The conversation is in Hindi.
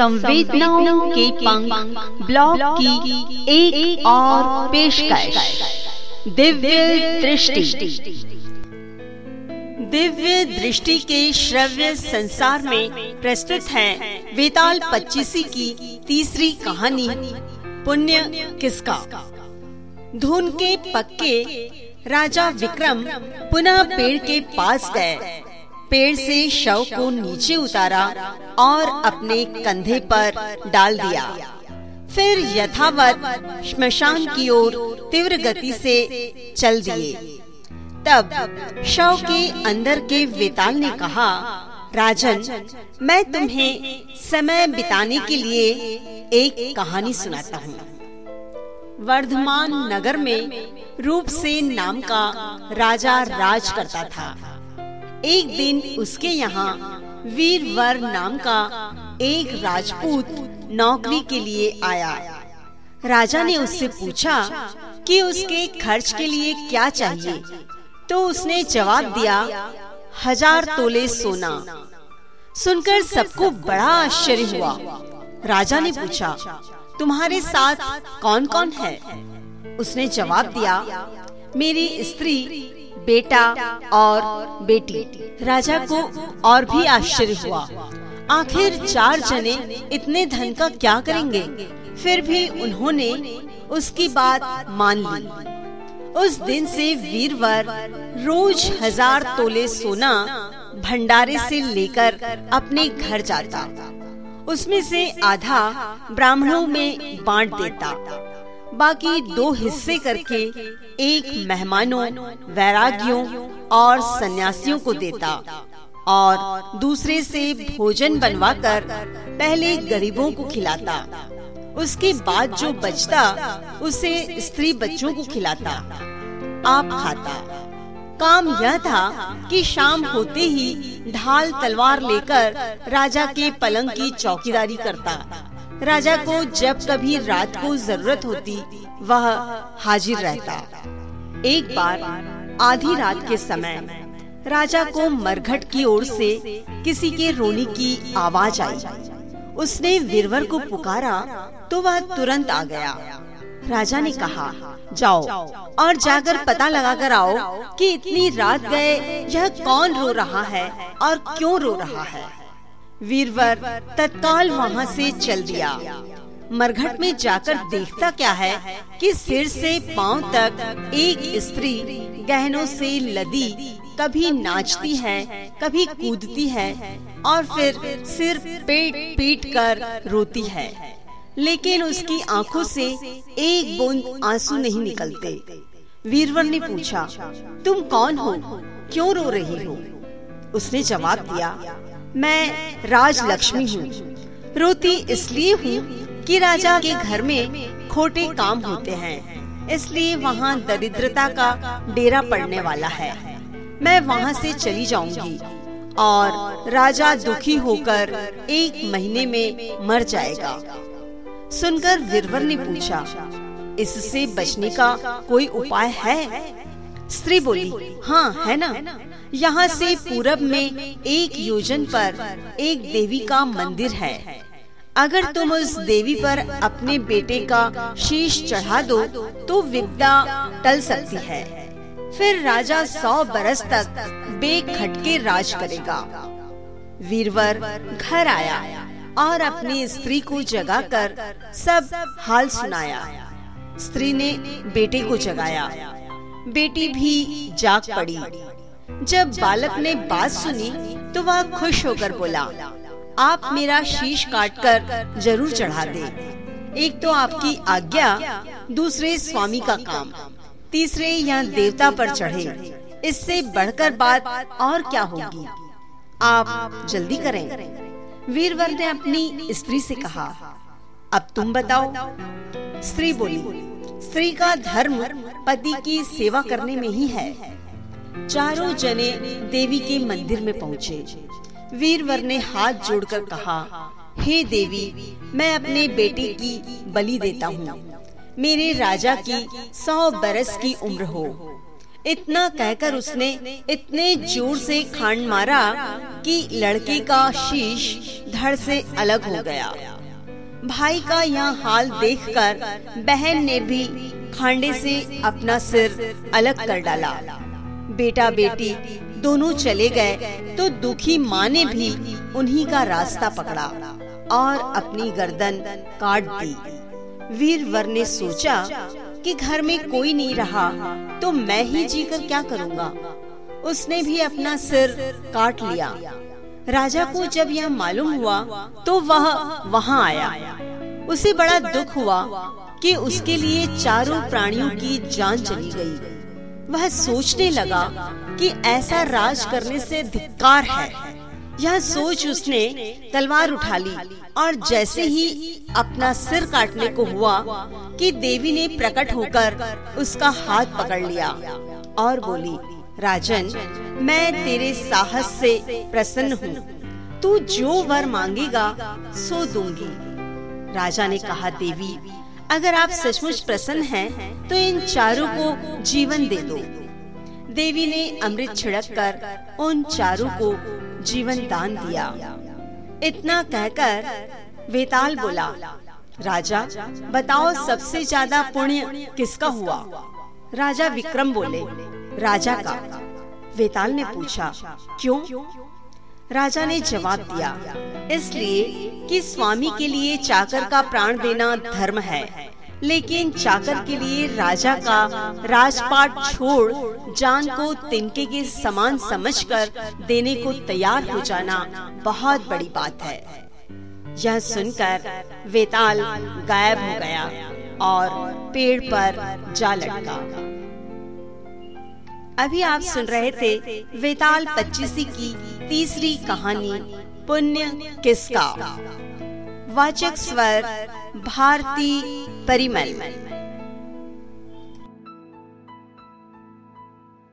संवेदनाओं के पंख ब्लॉग की एक, एक और पेशकश। दिव्य दृष्टि। दिव्य दृष्टि के श्रव्य संसार में प्रस्तुत है वेताल पच्चीसी की तीसरी कहानी। पुण्य किसका? धुन के पक्के राजा विक्रम पुनः पेड़ के पास गए। पेड़ से शव को नीचे उतारा और अपने कंधे पर डाल दिया। फिर यथावत श्मशान की ओर तीव्र गति से चल दिए। तब शव के अंदर के वेताल ने कहा, राजन, मैं तुम्हें समय बिताने के लिए एक कहानी सुनाता हूँ। वर्धमान नगर में रूप से नाम का राजा राज करता था। एक दिन उसके यहाँ वीरवर नाम का एक राजपूत नौकरी के लिए आया। राजा ने उससे पूछा कि उसके खर्च के लिए क्या चाहिए? तो उसने जवाब दिया, हज़ार तोले सोना। सुनकर सबको बड़ा आश्चर्य हुआ। राजा ने पूछा, तुम्हारे साथ कौन कौन है? उसने जवाब दिया, मेरी स्त्री बेटा और बेटी। राजा को और भी आश्चर्य हुआ। आखिर चार जने इतने धन का क्या करेंगे? फिर भी उन्होंने उसकी बात मान ली। उस दिन से वीरवर रोज हज़ार तोले सोना भंडारे से लेकर अपने घर जाता। उसमें से आधा ब्राह्मणों में बांट देता। बाकी दो हिस्से करके एक मेहमानों, वैरागियों और सन्यासियों को देता और दूसरे से भोजन बनवाकर पहले गरीबों को खिलाता। उसके बाद जो बचता, उसे स्त्री बच्चों को खिलाता। आप खाता। काम यह था कि शाम होते ही ढाल तलवार लेकर राजा के पलंग की चौकीदारी करता। राजा को जब कभी रात को ज़रूरत होती, वह हाजिर रहता। एक बार, आधी रात के समय, राजा को मरघट की ओर से किसी के रोने की आवाज़ आई। उसने वीरवर को पुकारा तो वह तुरंत आ गया। राजा ने कहा, जाओ और जाकर पता लगा कर आओ कि इतनी रात गए, यह कौन रो रहा है और क्यों रो रहा है? वीरवर तत्काल वहाँ से चल दिया। मरघट में जाकर देखता क्या है कि सिर से पाँव तक एक स्त्री गहनों से लदी, कभी नाचती है, कभी कूदती है और फिर सिर पेट पीट कर रोती है। लेकिन उसकी आँखों से एक बूंद आँसू नहीं निकलते। वीरवर ने पूछा, तुम कौन हो? क्यों रो रही हो? उसने जवाब दिया मैं राज लक्ष्मी हूँ। रोती इसलिए हूँ कि राजा के घर में खोटे काम होते हैं। इसलिए वहाँ दरिद्रता का डेरा पड़ने वाला है। मैं वहाँ से चली जाऊँगी और राजा दुखी होकर एक महीने में मर जाएगा। सुनकर वीरवर ने पूछा, इससे बचने का कोई उपाय है? स्त्री बोली हाँ है ना। यहाँ से पूरब में एक योजन पर एक देवी का मंदिर है। अगर तुम उस देवी पर अपने बेटे का शीश चढ़ा दो तो विद्या टल सकती है। फिर राजा सौ बरस तक बेखटके राज करेगा। वीरवर घर आया और अपनी स्त्री को जगाकर सब हाल सुनाया। स्त्री ने बेटे को जगाया। बेटी भी जाग पड़ी। जब बालक ने बात सुनी तो वह खुश होकर बोला, आप मेरा शीश काटकर ज़रूर चढ़ा दे। एक तो आपकी आज्ञा, दूसरे स्वामी का काम, तीसरे यहाँ देवता पर चढ़े। इससे बढ़कर बात और क्या होगी? आप जल्दी करें। वीरवर ने अपनी स्त्री से कहा, अब तुम बताओ। स्त्री बोली, स्त्री का धर्म पति की सेवा करने में ही है। चारों जने देवी के मंदिर में पहुँचे। वीरवर ने हाथ जोड़कर कहा, हे देवी, मैं अपने बेटे की बलि देता हूँ। मेरे राजा की सौ बरस की उम्र हो। इतना कहकर उसने इतने ज़ोर से खांड मारा कि लड़के का शीश धड़ से अलग हो गया। भाई का यह हाल देखकर बहन ने भी खांडे से अपना सिर अलग कर डाला। बेटा बेटी, दोनों चले गए तो दुखी माँ ने भी उन्हीं का रास्ता पकड़ा और अपनी गर्दन काट दी। वीरवर ने सोचा कि घर में कोई नहीं रहा तो मैं ही जीकर क्या करूँगा? उसने भी अपना सिर काट लिया। राजा को जब यह मालूम हुआ तो वह वहाँ आया। उसे बड़ा दुख हुआ कि उसके लिए चारों प्राणियों की जान चली गई। वह सोचने लगा कि ऐसा राज करने से धिक्कार है। यह सोच उसने तलवार उठा ली और जैसे ही अपना सिर काटने को हुआ कि देवी ने प्रकट होकर उसका हाथ पकड़ लिया और बोली, राजन, मैं तेरे साहस से प्रसन्न हूँ। तू जो वर मांगेगा, सो दूँगी। राजा ने कहा, देवी अगर आप सचमुच प्रसन्न हैं, तो इन चारों को जीवन दे दो। देवी ने अमृत छिड़क कर उन चारों को जीवन दान दिया। इतना कहकर वेताल बोला राजा बताओ सबसे ज़्यादा पुण्य किसका हुआ? राजा विक्रम बोले राजा का। वेताल ने पूछा क्यों? राजा ने जवाब दिया इसलिए कि स्वामी के लिए चाकर का प्राण देना धर्म है, लेकिन चाकर के लिए राजा का राजपाट छोड़ जान को तिनके के समान समझकर देने को तैयार हो जाना बहुत बड़ी बात है। यह सुनकर वेताल गायब हो गया और पेड़ पर जा लटका। अभी आप सुन रहे थे वेताल पच्चीसी की तीसरी कहानी पुण्य किसका? वाचक स्वर भारती परिमल।